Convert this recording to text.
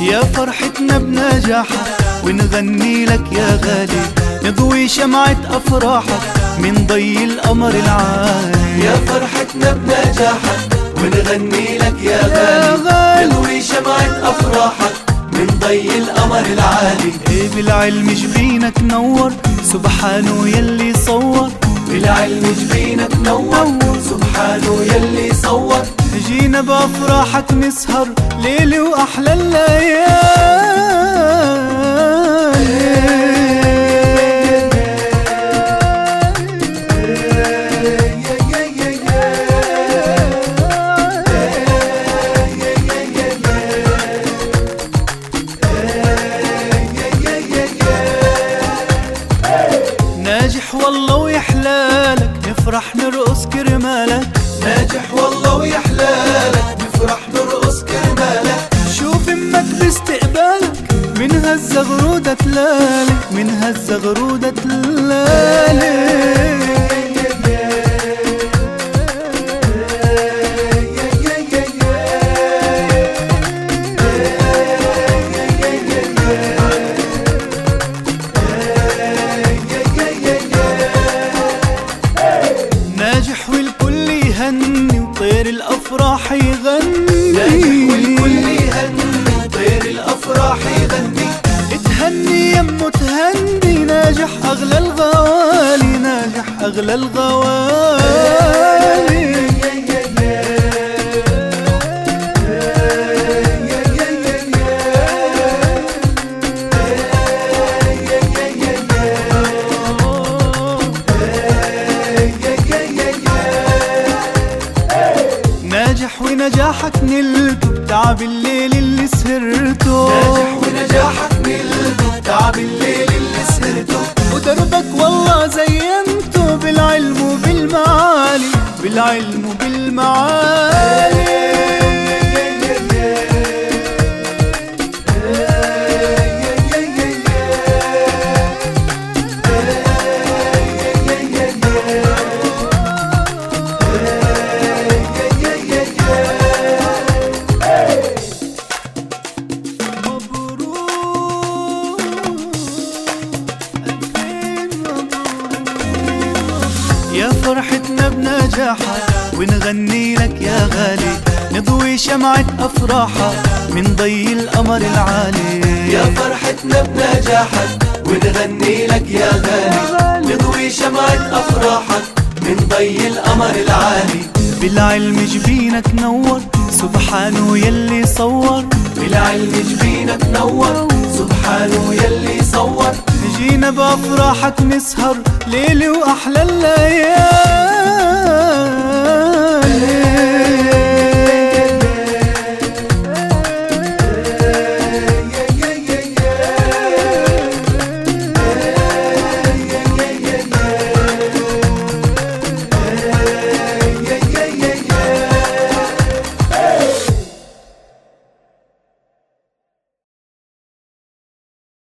يا فرحتنا بنجاحك ونغني لك يا غالي. نضوي شمعة أفراحك من ضي القمر العالي. يا فرحتنا بنجاحك ونغني لك يا غالي. العالي إيه بالعلم جبينك نور؟ سبحانه يلي صور. بالعلم جبينك نور؟ سبحانه يلي صور. جينا بأفراحك نسهر ليلي وأحلى ناجح والله ويحلالك نفرح نرقص كرمالك. ناجح والله ويحلالك نفرح نرقص كرمالك. شوف أمك باستقبالك من هالزغرودة تلالي من هالزغرودة تلالي. ناجح تهني ناجح أغلى الغوالي ناجح أغلى الغوالي. ناجح ونجاحك نلته بتعب الليل اللي سهرته. ناجح ونجاحك نلته تعب الليل اللي سهرته. ودربك والله زينته بالعلم وبالمعالي بالعلم وبالمعالي. بنجاحك ونغني لك يا غالي. نضوي شمعة أفراحك من ضي القمر العالي. يا فرحتنا بنجاحك ونغني لك يا غالي. نضوي شمعة أفراحك من ضي القمر العالي. بالعلم جبينك نور سبحانه يلي صور. بالعلم جبينك نور سبحانه يلي صور. جينا بأفراحك نسهر ليلي وأحلى الليالي.